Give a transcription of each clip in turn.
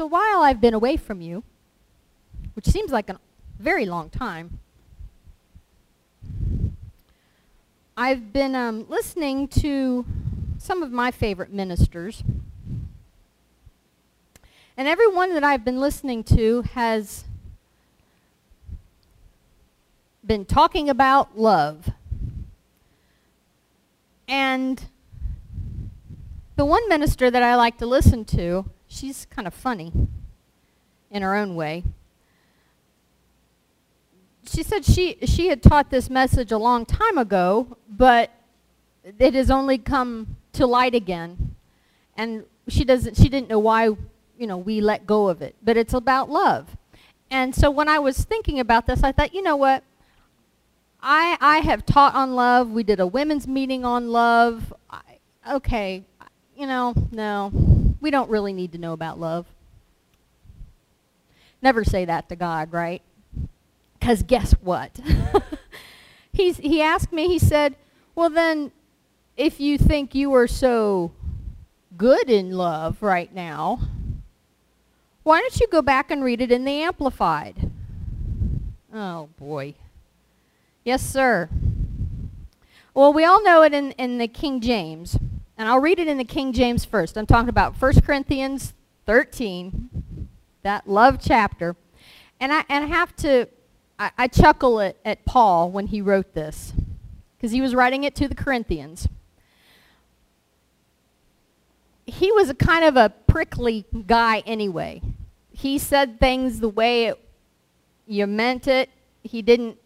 So while I've been away from you, which seems like a very long time, I've been um, listening to some of my favorite ministers. And everyone that I've been listening to has been talking about love. And the one minister that I like to listen to, she's kind of funny in her own way. She said she, she had taught this message a long time ago, but it has only come to light again. And she, doesn't, she didn't know why you know, we let go of it. But it's about love. And so when I was thinking about this, I thought, you know what? I, I have taught on love. We did a women's meeting on love. I, okay, you know, no, we don't really need to know about love. Never say that to God, right? Because guess what? He's, he asked me, he said, well then, if you think you are so good in love right now, why don't you go back and read it in the Amplified? Oh, boy. Yes, sir. Well, we all know it in, in the King James. And I'll read it in the King James first. I'm talking about 1 Corinthians 13, that love chapter. And I, and I have to, I, I chuckle at, at Paul when he wrote this. Because he was writing it to the Corinthians. He was a kind of a prickly guy anyway. He said things the way it, you meant it. He didn't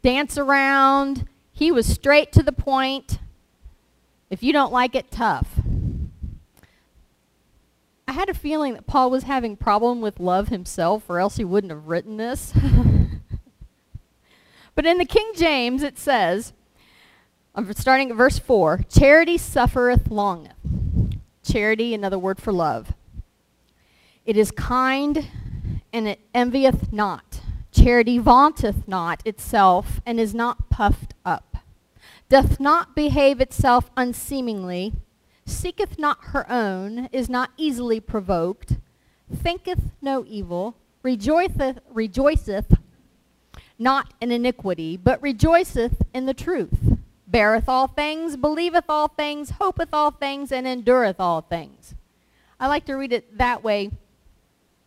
dance around. He was straight to the point. If you don't like it, tough. I had a feeling that Paul was having problem with love himself or else he wouldn't have written this. but in the King James it says, I'm starting at verse 4, charity suffereth longeth. Charity, another word for love. It is kind and it envieth not. Charity vaunteth not itself and is not puffed up, doth not behave itself unseemingly, seeketh not her own, is not easily provoked, thinketh no evil, rejoiceth, rejoiceth not in iniquity, but rejoiceth in the truth, beareth all things, believeth all things, hopeth all things, and endureth all things. I like to read it that way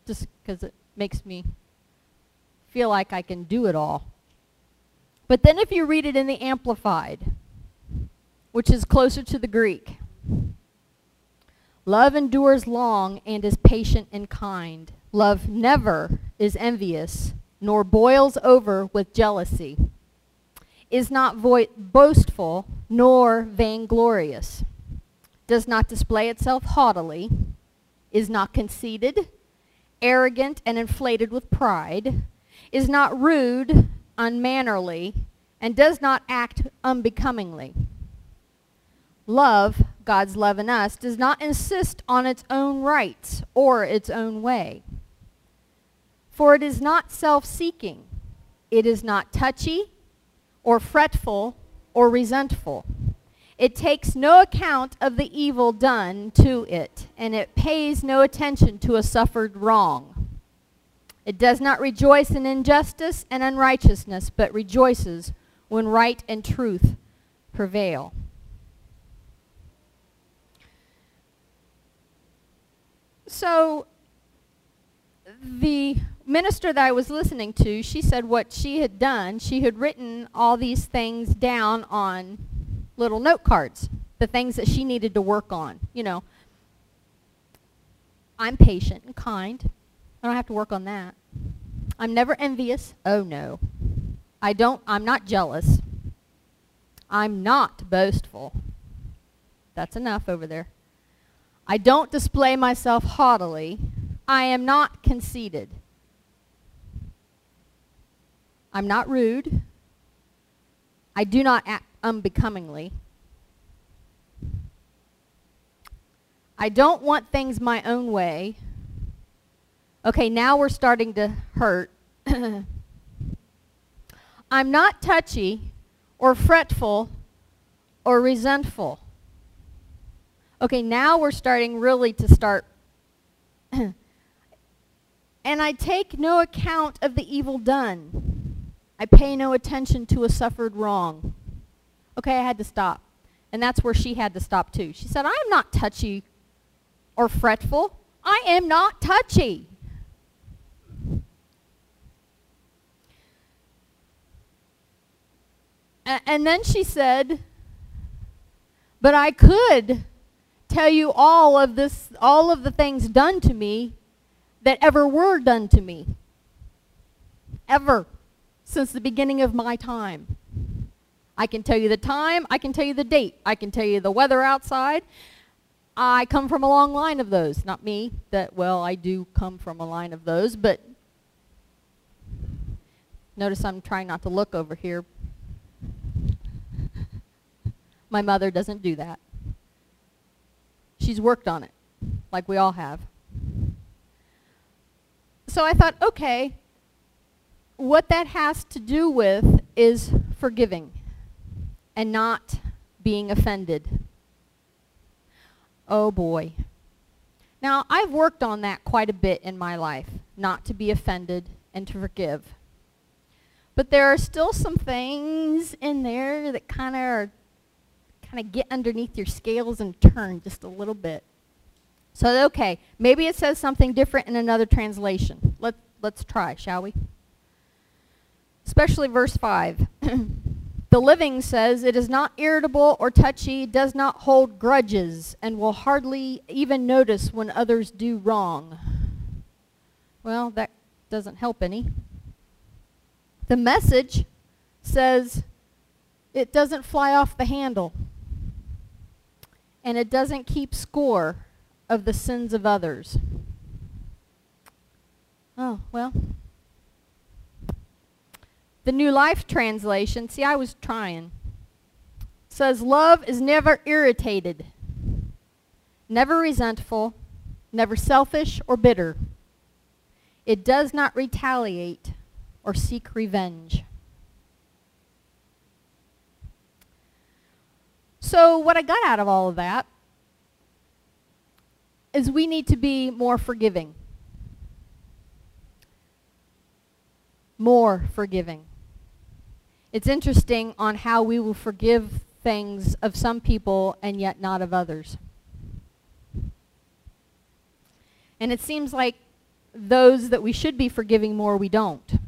just because it makes me feel like I can do it all. But then if you read it in the Amplified, which is closer to the Greek, love endures long and is patient and kind. Love never is envious, nor boils over with jealousy, is not boastful, nor vainglorious, does not display itself haughtily, is not conceited, arrogant and inflated with pride, is not rude, unmannerly, and does not act unbecomingly. Love, God's love in us, does not insist on its own rights or its own way. For it is not self-seeking. It is not touchy or fretful or resentful. It takes no account of the evil done to it, and it pays no attention to a suffered wrong. It does not rejoice in injustice and unrighteousness, but rejoices when right and truth prevail. So the minister that I was listening to, she said what she had done, she had written all these things down on little note cards, the things that she needed to work on. You know, I'm patient and kind. I don't have to work on that. I'm never envious. Oh, no. I don't, I'm not jealous. I'm not boastful. That's enough over there. I don't display myself haughtily. I am not conceited. I'm not rude. I do not act unbecomingly. I don't want things my own way. Okay, now we're starting to hurt. I'm not touchy or fretful or resentful. Okay, now we're starting really to start. And I take no account of the evil done. I pay no attention to a suffered wrong. Okay, I had to stop. And that's where she had to stop too. She said, I am not touchy or fretful. I am not touchy. And then she said, but I could tell you all of this, all of the things done to me that ever were done to me. Ever. Since the beginning of my time. I can tell you the time. I can tell you the date. I can tell you the weather outside. I come from a long line of those. Not me. That Well, I do come from a line of those. But notice I'm trying not to look over here. My mother doesn't do that. She's worked on it, like we all have. So I thought, okay, what that has to do with is forgiving and not being offended. Oh boy. Now, I've worked on that quite a bit in my life, not to be offended and to forgive. But there are still some things in there that kind of kind of get underneath your scales and turn just a little bit. So, okay, maybe it says something different in another translation. Let, let's try, shall we? Especially verse 5. the Living says, It is not irritable or touchy, does not hold grudges, and will hardly even notice when others do wrong. Well, that doesn't help any. The message says, It doesn't fly off the handle and it doesn't keep score of the sins of others. Oh, well. The New Life Translation, see, I was trying, says, Love is never irritated, never resentful, never selfish or bitter. It does not retaliate or seek revenge. So what I got out of all of that is we need to be more forgiving. More forgiving. It's interesting on how we will forgive things of some people and yet not of others. And it seems like those that we should be forgiving more, we don't.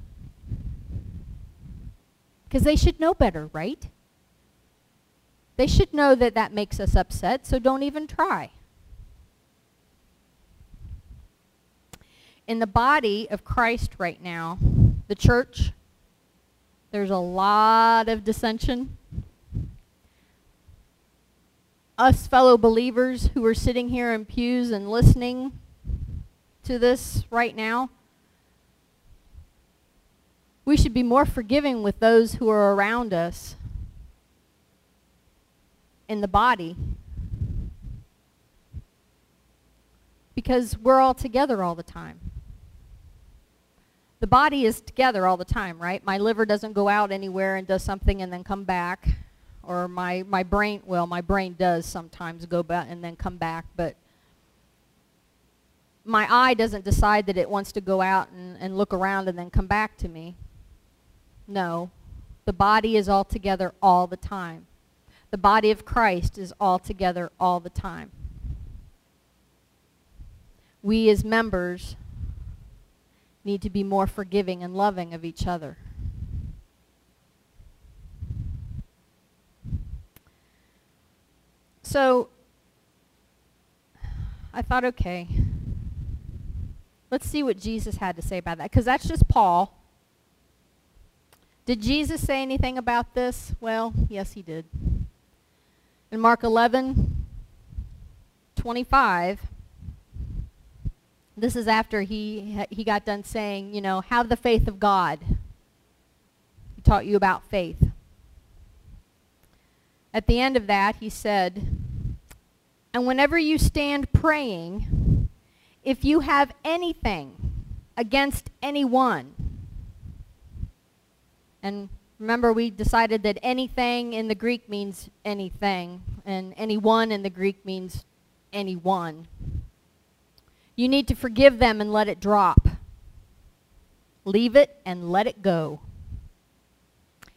Because they should know better, right? They should know that that makes us upset, so don't even try. In the body of Christ right now, the church, there's a lot of dissension. Us fellow believers who are sitting here in pews and listening to this right now, we should be more forgiving with those who are around us in the body because we're all together all the time. The body is together all the time, right? My liver doesn't go out anywhere and does something and then come back. Or my, my brain, well, my brain does sometimes go back and then come back, but my eye doesn't decide that it wants to go out and, and look around and then come back to me. No. The body is all together all the time. The body of Christ is all together all the time. We as members need to be more forgiving and loving of each other. So I thought, okay, let's see what Jesus had to say about that. Because that's just Paul. Did Jesus say anything about this? Well, yes, he did. In Mark 11, 25, this is after he, he got done saying, you know, have the faith of God. He taught you about faith. At the end of that, he said, and whenever you stand praying, if you have anything against anyone, and Remember, we decided that anything in the Greek means anything, and anyone in the Greek means anyone. You need to forgive them and let it drop. Leave it and let it go.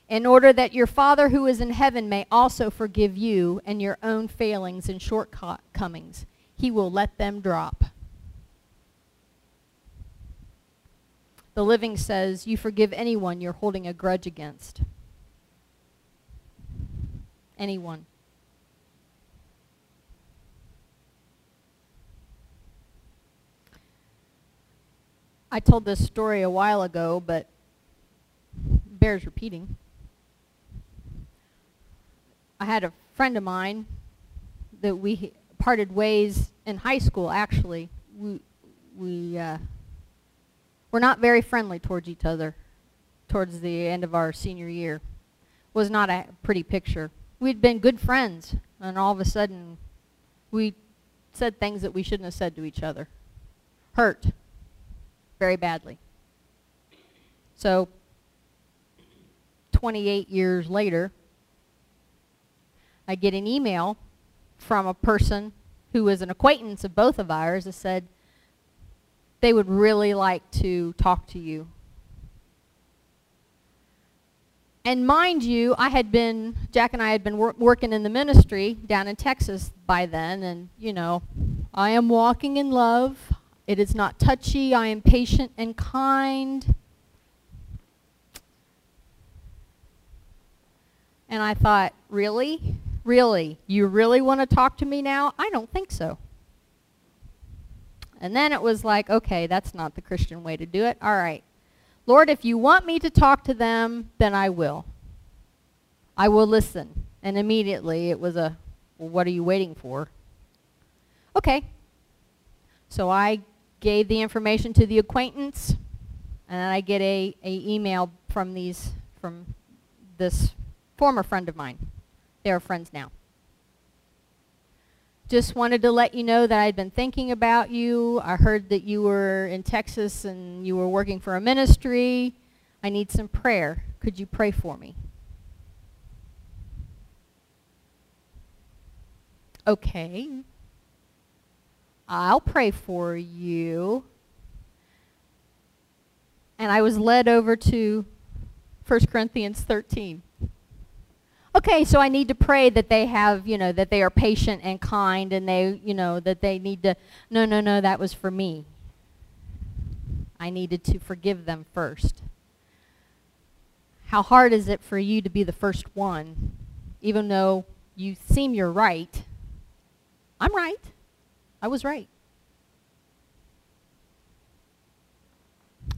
In order that your Father who is in heaven may also forgive you and your own failings and shortcomings. He will let them drop. The living says, You forgive anyone you're holding a grudge against. Anyone. I told this story a while ago, but bears repeating. I had a friend of mine that we parted ways in high school, actually. We, we uh, were not very friendly towards each other towards the end of our senior year. Was not a pretty picture. We'd been good friends, and all of a sudden, we said things that we shouldn't have said to each other. Hurt very badly. So 28 years later, I get an email from a person who was an acquaintance of both of ours that said they would really like to talk to you. And mind you, I had been, Jack and I had been wor working in the ministry down in Texas by then, and, you know, I am walking in love. It is not touchy. I am patient and kind. And I thought, really? Really? You really want to talk to me now? I don't think so. And then it was like, okay, that's not the Christian way to do it. All right. Lord, if you want me to talk to them, then I will. I will listen. And immediately it was a, well, what are you waiting for? Okay. So I gave the information to the acquaintance, and then I get a, a email from these from this former friend of mine. They are friends now. Just wanted to let you know that I'd been thinking about you. I heard that you were in Texas and you were working for a ministry. I need some prayer. Could you pray for me? Okay. I'll pray for you. And I was led over to 1 Corinthians 13. Okay, so I need to pray that they have, you know, that they are patient and kind and they, you know, that they need to, no, no, no, that was for me. I needed to forgive them first. How hard is it for you to be the first one, even though you seem you're right? I'm right. I was right.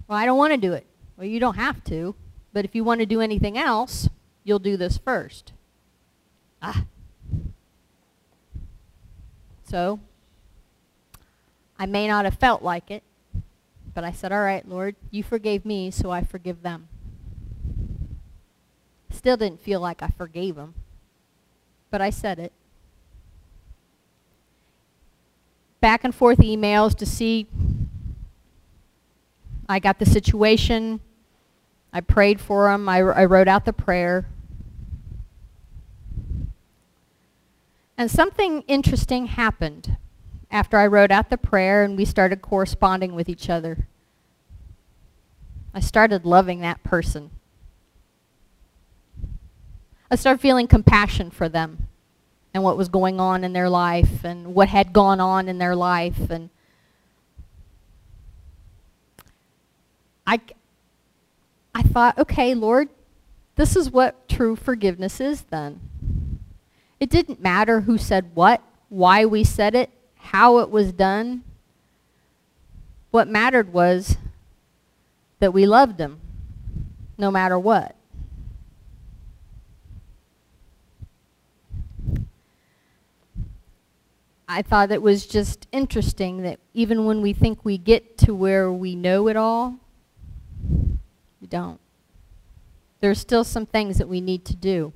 Well, I don't want to do it. Well, you don't have to. But if you want to do anything else, you'll do this first. Ah. So, I may not have felt like it, but I said, all right, Lord, you forgave me, so I forgive them. Still didn't feel like I forgave them, but I said it. back and forth emails to see I got the situation. I prayed for him. I, I wrote out the prayer. And something interesting happened after I wrote out the prayer and we started corresponding with each other. I started loving that person. I started feeling compassion for them and what was going on in their life and what had gone on in their life and I I thought, okay, Lord, this is what true forgiveness is then. It didn't matter who said what, why we said it, how it was done. What mattered was that we loved him no matter what. I thought it was just interesting that even when we think we get to where we know it all, we don't. There's still some things that we need to do.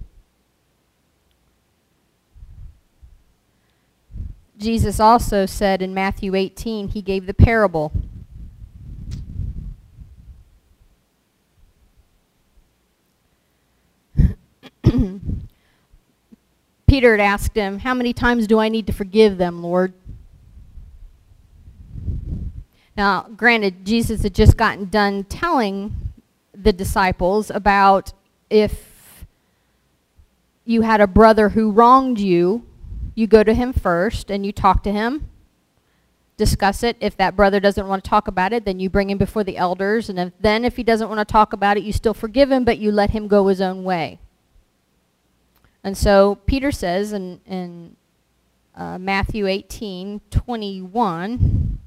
Jesus also said in Matthew 18, he gave the parable. Peter had asked him, how many times do I need to forgive them, Lord? Now, granted, Jesus had just gotten done telling the disciples about if you had a brother who wronged you, you go to him first and you talk to him, discuss it. If that brother doesn't want to talk about it, then you bring him before the elders. And if, then if he doesn't want to talk about it, you still forgive him, but you let him go his own way. And so Peter says in, in uh, Matthew 18, 21,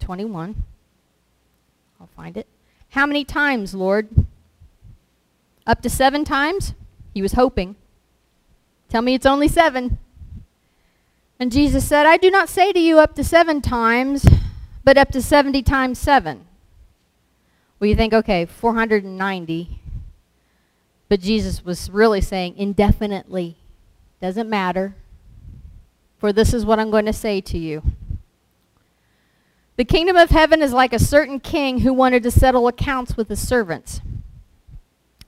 21, I'll find it. How many times, Lord? Up to seven times? He was hoping. Tell me it's only seven. And Jesus said, I do not say to you up to seven times, but up to 70 times seven. Well, you think, okay, 490. But Jesus was really saying indefinitely. Doesn't matter. For this is what I'm going to say to you. The kingdom of heaven is like a certain king who wanted to settle accounts with his servants.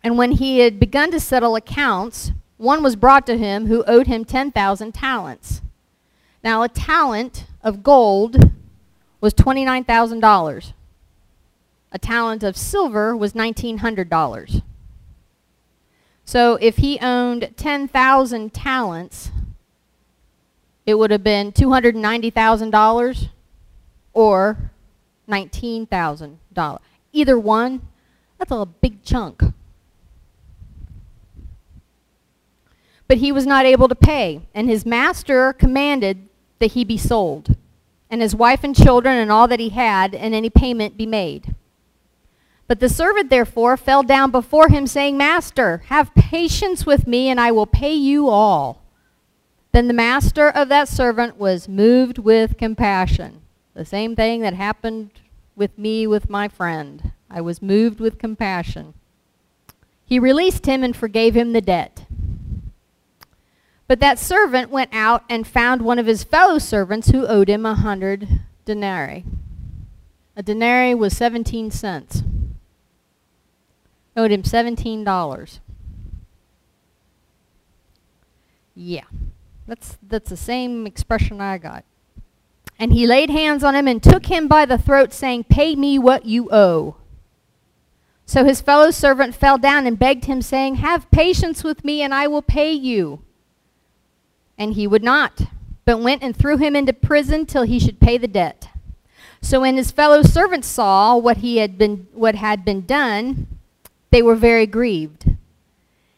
And when he had begun to settle accounts, one was brought to him who owed him 10,000 talents. Now, a talent of gold was $29,000. A talent of silver was $1,900. So if he owned 10,000 talents, it would have been $290,000 or $19,000. Either one, that's a big chunk. But he was not able to pay, and his master commanded that he be sold, and his wife and children and all that he had, and any payment be made. But the servant therefore fell down before him, saying, Master, have patience with me, and I will pay you all. Then the master of that servant was moved with compassion. The same thing that happened with me with my friend. I was moved with compassion. He released him and forgave him the debt. But that servant went out and found one of his fellow servants who owed him a hundred denarii. A denarii was 17 cents owed him $17. Yeah, that's, that's the same expression I got. And he laid hands on him and took him by the throat, saying, Pay me what you owe. So his fellow servant fell down and begged him, saying, Have patience with me, and I will pay you. And he would not, but went and threw him into prison till he should pay the debt. So when his fellow servants saw what, he had been, what had been done, they were very grieved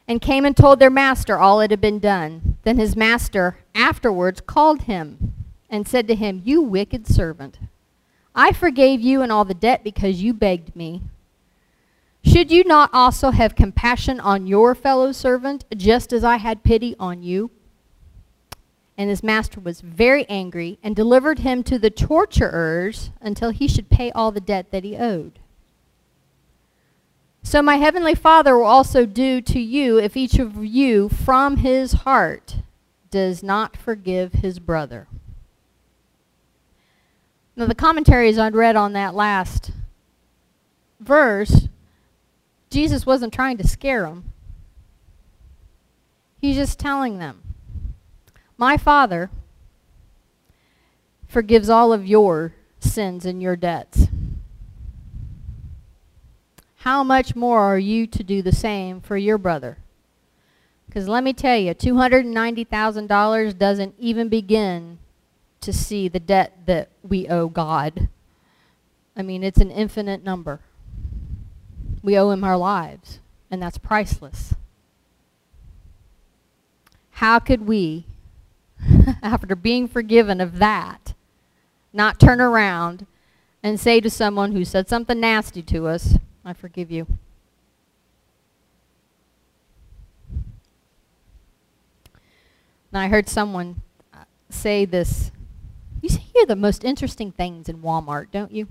and came and told their master all that had been done. Then his master afterwards called him and said to him, You wicked servant, I forgave you and all the debt because you begged me. Should you not also have compassion on your fellow servant, just as I had pity on you? And his master was very angry and delivered him to the torturers until he should pay all the debt that he owed. So my heavenly Father will also do to you if each of you from his heart does not forgive his brother. Now the commentaries I'd read on that last verse, Jesus wasn't trying to scare them. He's just telling them, my Father forgives all of your sins and your debts how much more are you to do the same for your brother? Because let me tell you, $290,000 doesn't even begin to see the debt that we owe God. I mean, it's an infinite number. We owe him our lives, and that's priceless. How could we, after being forgiven of that, not turn around and say to someone who said something nasty to us, I forgive you. Now, I heard someone uh, say this. You hear the most interesting things in Walmart, don't you?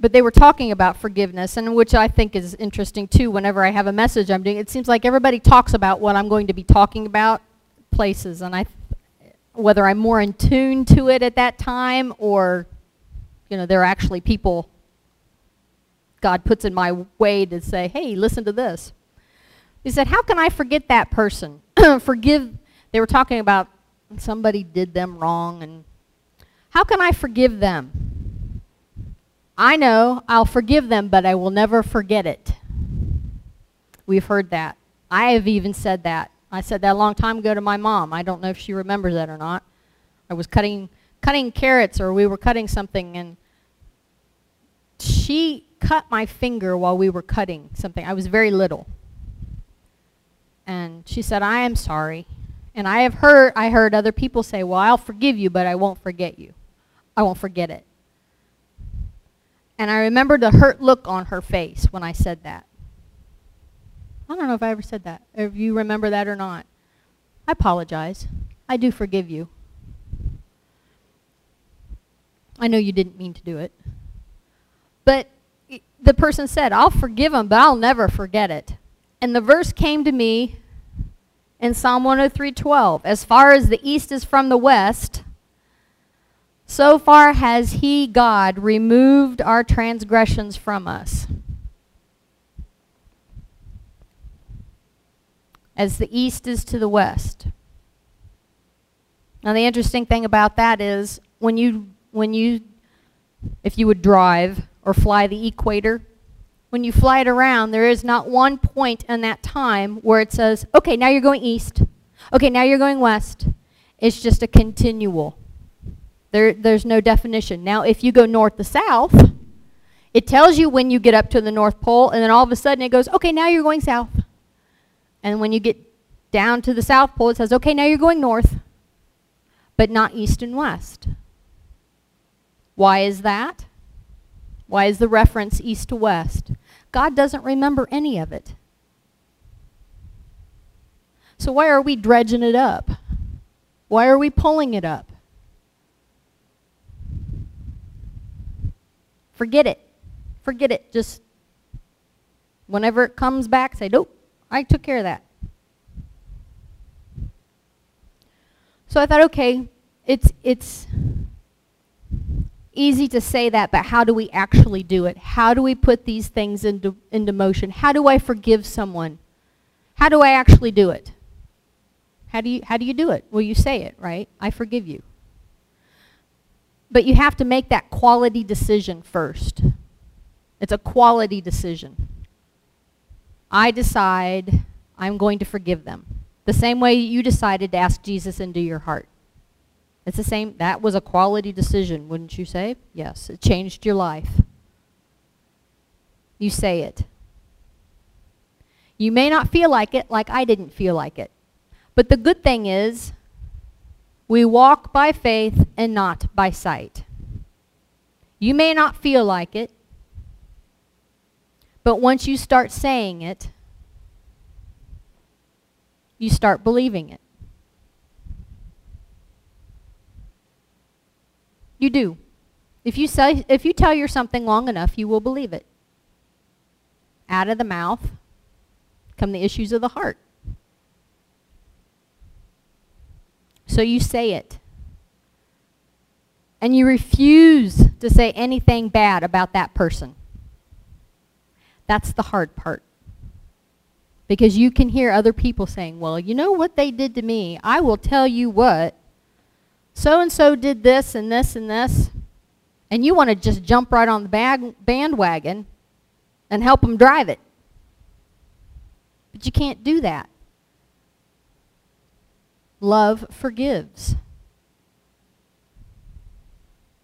But they were talking about forgiveness, and which I think is interesting too. Whenever I have a message I'm doing, it seems like everybody talks about what I'm going to be talking about places, and I, whether I'm more in tune to it at that time, or you know, there are actually people God puts in my way to say, hey, listen to this. He said, how can I forget that person? Forgive, they were talking about somebody did them wrong and How can I forgive them? I know I'll forgive them, but I will never forget it. We've heard that. I have even said that. I said that a long time ago to my mom. I don't know if she remembers that or not. I was cutting cutting carrots or we were cutting something and she cut my finger while we were cutting something. I was very little. And she said, "I am sorry." And I have heard I heard other people say, "Well, I'll forgive you, but I won't forget you. I won't forget it." And I remember the hurt look on her face when I said that. I don't know if I ever said that. If you remember that or not. I apologize. I do forgive you. I know you didn't mean to do it. But the person said, I'll forgive him, but I'll never forget it. And the verse came to me in Psalm 103:12. As far as the east is from the west, so far has he, God, removed our transgressions from us. As the east is to the west. Now the interesting thing about that is when you when you if you would drive or fly the equator, when you fly it around, there is not one point in that time where it says, okay, now you're going east. Okay, now you're going west. It's just a continual. There, there's no definition. Now, if you go north to south, it tells you when you get up to the North Pole, and then all of a sudden it goes, okay, now you're going south. And when you get down to the South Pole, it says, okay, now you're going north, but not east and west. Why is that? Why is the reference east to west? God doesn't remember any of it. So why are we dredging it up? Why are we pulling it up? Forget it. Forget it. Just whenever it comes back, say, nope, I took care of that. So I thought, okay, it's, it's easy to say that, but how do we actually do it? How do we put these things into, into motion? How do I forgive someone? How do I actually do it? How do you, how do, you do it? Well, you say it, right? I forgive you. But you have to make that quality decision first. It's a quality decision. I decide I'm going to forgive them. The same way you decided to ask Jesus into your heart. It's the same, that was a quality decision, wouldn't you say? Yes, it changed your life. You say it. You may not feel like it, like I didn't feel like it. But the good thing is, we walk by faith and not by sight. You may not feel like it, but once you start saying it, you start believing it. You do. If you, say, if you tell your something long enough, you will believe it. Out of the mouth come the issues of the heart. So you say it. And you refuse to say anything bad about that person. That's the hard part. Because you can hear other people saying, well, you know what they did to me? I will tell you what. So-and-so did this and this and this. And you want to just jump right on the bag bandwagon and help them drive it. But you can't do that. Love forgives.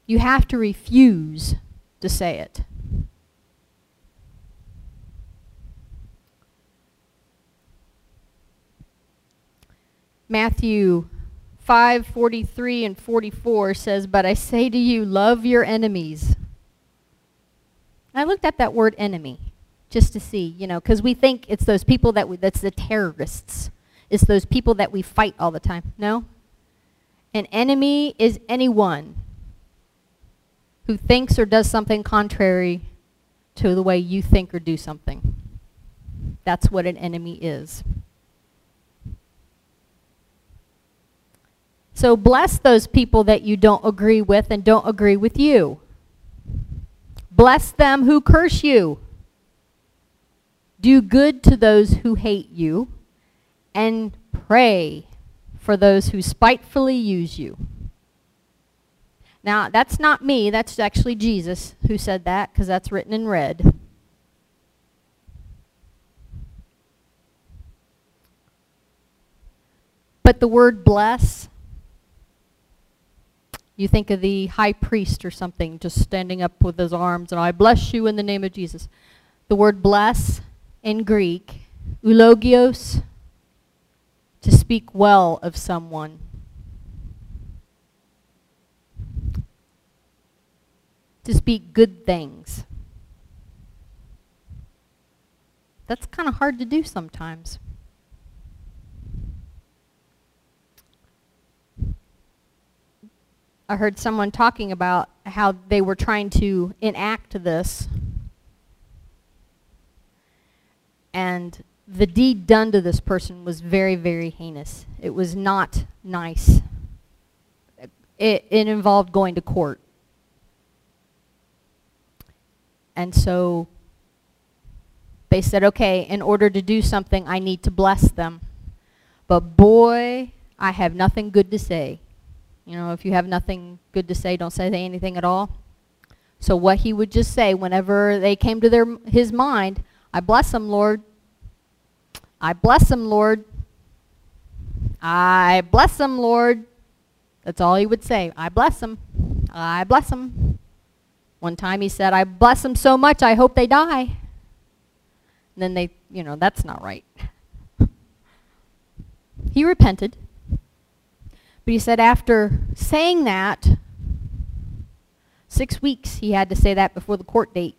You have to refuse to say it. Matthew 5, 43 and 44 says, But I say to you, love your enemies. I looked at that word enemy just to see, you know, because we think it's those people that we, that's the terrorists. It's those people that we fight all the time. No? An enemy is anyone who thinks or does something contrary to the way you think or do something. That's what an enemy is. So bless those people that you don't agree with and don't agree with you. Bless them who curse you. Do good to those who hate you. And pray for those who spitefully use you. Now, that's not me. That's actually Jesus who said that because that's written in red. But the word bless, you think of the high priest or something just standing up with his arms and I bless you in the name of Jesus. The word bless in Greek, eulogios, to speak well of someone. To speak good things. That's kind of hard to do sometimes. I heard someone talking about how they were trying to enact this. And the deed done to this person was very, very heinous. It was not nice. It, it involved going to court. And so they said, okay, in order to do something, I need to bless them. But boy, I have nothing good to say. You know, if you have nothing good to say, don't say anything at all. So what he would just say whenever they came to their his mind, I bless them, Lord. I bless them, Lord. I bless them, Lord. That's all he would say. I bless them. I bless them. One time he said, I bless them so much, I hope they die. And then they, you know, that's not right. he repented. But he said after saying that, six weeks he had to say that before the court date.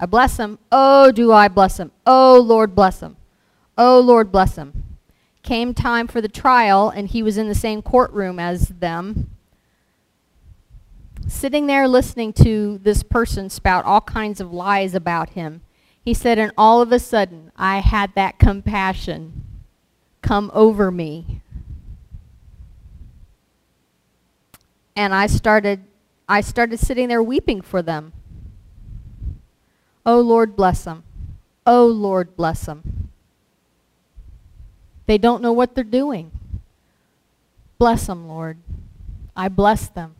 I bless him. Oh, do I bless him. Oh, Lord, bless him. Oh, Lord, bless him. Came time for the trial, and he was in the same courtroom as them, sitting there listening to this person spout all kinds of lies about him. He said, and all of a sudden, I had that compassion come over me. And I started I started sitting there weeping for them. Oh Lord bless them. Oh Lord bless them. They don't know what they're doing. Bless them, Lord. I bless them.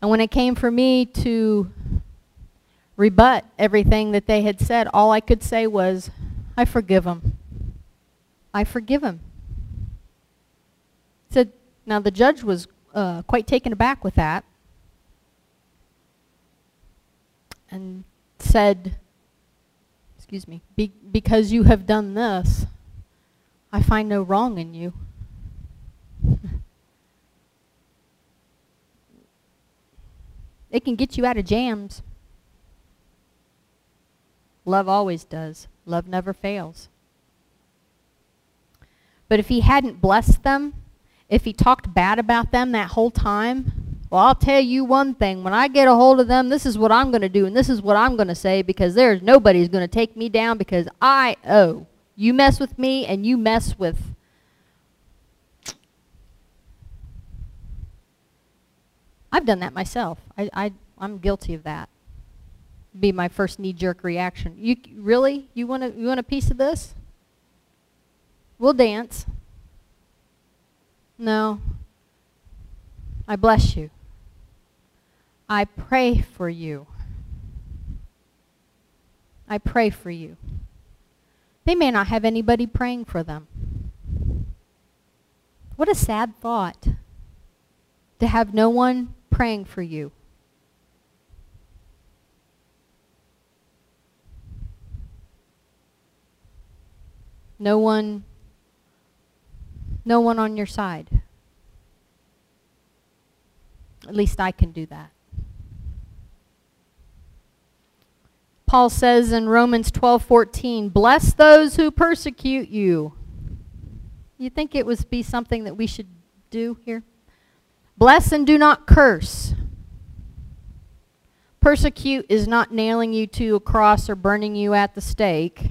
And when it came for me to rebut everything that they had said, all I could say was, I forgive them. I forgive them. Said, now the judge was uh, quite taken aback with that and said, excuse me, be because you have done this, I find no wrong in you. it can get you out of jams. Love always does. Love never fails. But if he hadn't blessed them, if he talked bad about them that whole time, well, I'll tell you one thing. When I get a hold of them, this is what I'm going to do, and this is what I'm going to say, because there's nobody's going to take me down because I owe. You mess with me, and you mess with... I've done that myself. I, I, I'm guilty of that. Be my first knee-jerk reaction. You Really? You want, a, you want a piece of this? We'll dance. No. I bless you. I pray for you. I pray for you. They may not have anybody praying for them. What a sad thought to have no one praying for you. No one no one on your side. At least I can do that. Paul says in Romans 12:14, "Bless those who persecute you." You think it would be something that we should do here? Bless and do not curse. Persecute is not nailing you to a cross or burning you at the stake.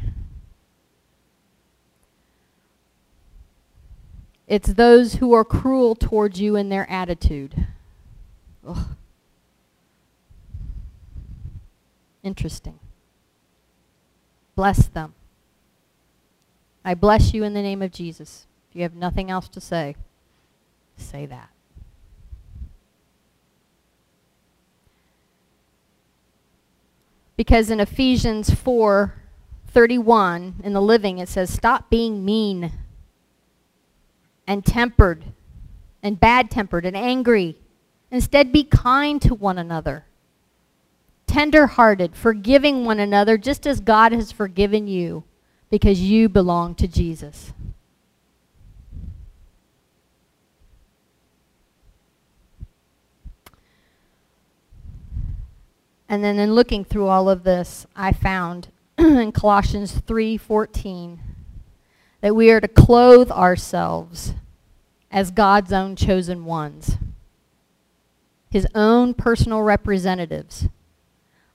It's those who are cruel towards you in their attitude. Ugh. Interesting. Bless them. I bless you in the name of Jesus. If you have nothing else to say, say that. Because in Ephesians 4, 31, in the living, it says, stop being mean and tempered and bad tempered and angry. Instead, be kind to one another, tender hearted, forgiving one another just as God has forgiven you because you belong to Jesus. And then in looking through all of this, I found in Colossians 3:14 that we are to clothe ourselves as God's own chosen ones. His own personal representatives.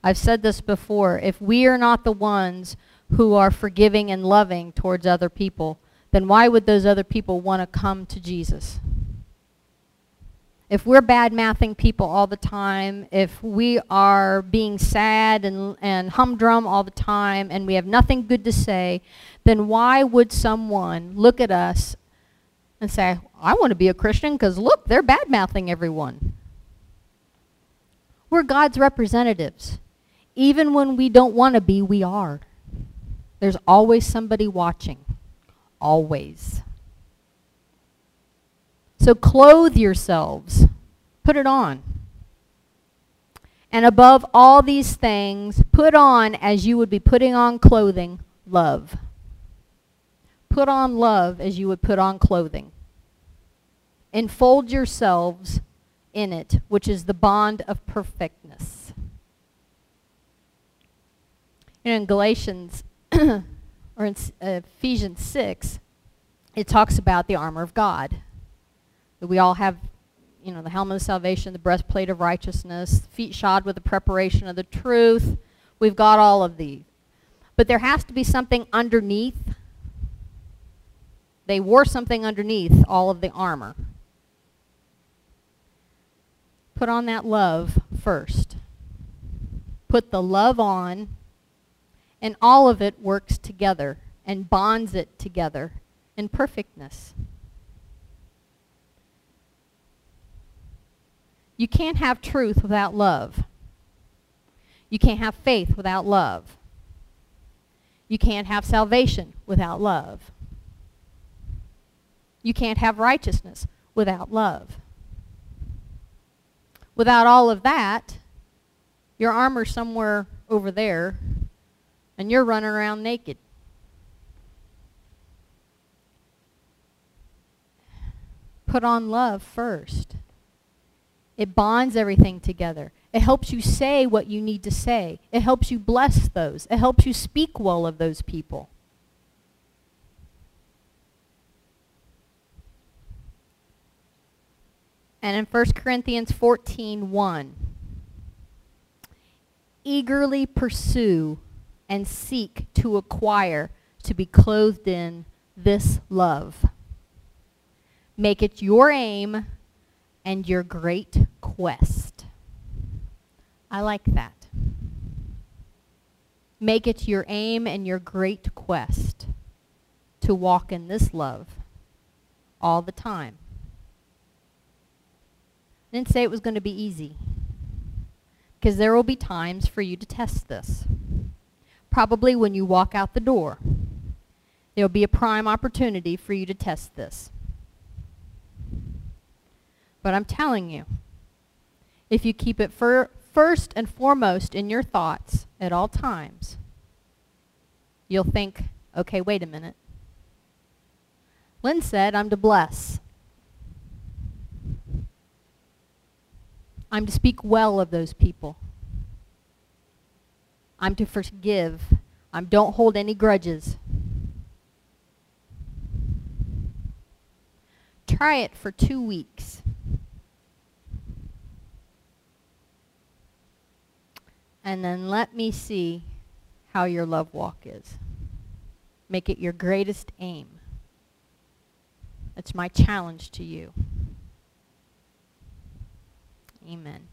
I've said this before, if we are not the ones who are forgiving and loving towards other people, then why would those other people want to come to Jesus? if we're bad-mouthing people all the time, if we are being sad and, and humdrum all the time and we have nothing good to say, then why would someone look at us and say, I want to be a Christian because look, they're bad-mouthing everyone. We're God's representatives. Even when we don't want to be, we are. There's always somebody watching. Always. So clothe yourselves. Put it on. And above all these things, put on, as you would be putting on clothing, love. Put on love as you would put on clothing. Enfold yourselves in it, which is the bond of perfectness. Know, in Galatians, or in uh, Ephesians 6, it talks about the armor of God that we all have, you know, the helmet of salvation, the breastplate of righteousness, feet shod with the preparation of the truth. We've got all of these. But there has to be something underneath. They wore something underneath all of the armor. Put on that love first. Put the love on, and all of it works together and bonds it together in perfectness. You can't have truth without love. You can't have faith without love. You can't have salvation without love. You can't have righteousness without love. Without all of that, your armor's somewhere over there, and you're running around naked. Put on love first. It bonds everything together. It helps you say what you need to say. It helps you bless those. It helps you speak well of those people. And in 1 Corinthians 14, 1, eagerly pursue and seek to acquire to be clothed in this love. Make it your aim and your great quest. I like that. Make it your aim and your great quest to walk in this love all the time. I didn't say it was going to be easy because there will be times for you to test this. Probably when you walk out the door, there will be a prime opportunity for you to test this. But I'm telling you, if you keep it fir first and foremost in your thoughts at all times, you'll think, okay, wait a minute. Lynn said I'm to bless. I'm to speak well of those people. I'm to forgive. I don't hold any grudges. Try it for two weeks. And then let me see how your love walk is. Make it your greatest aim. That's my challenge to you. Amen.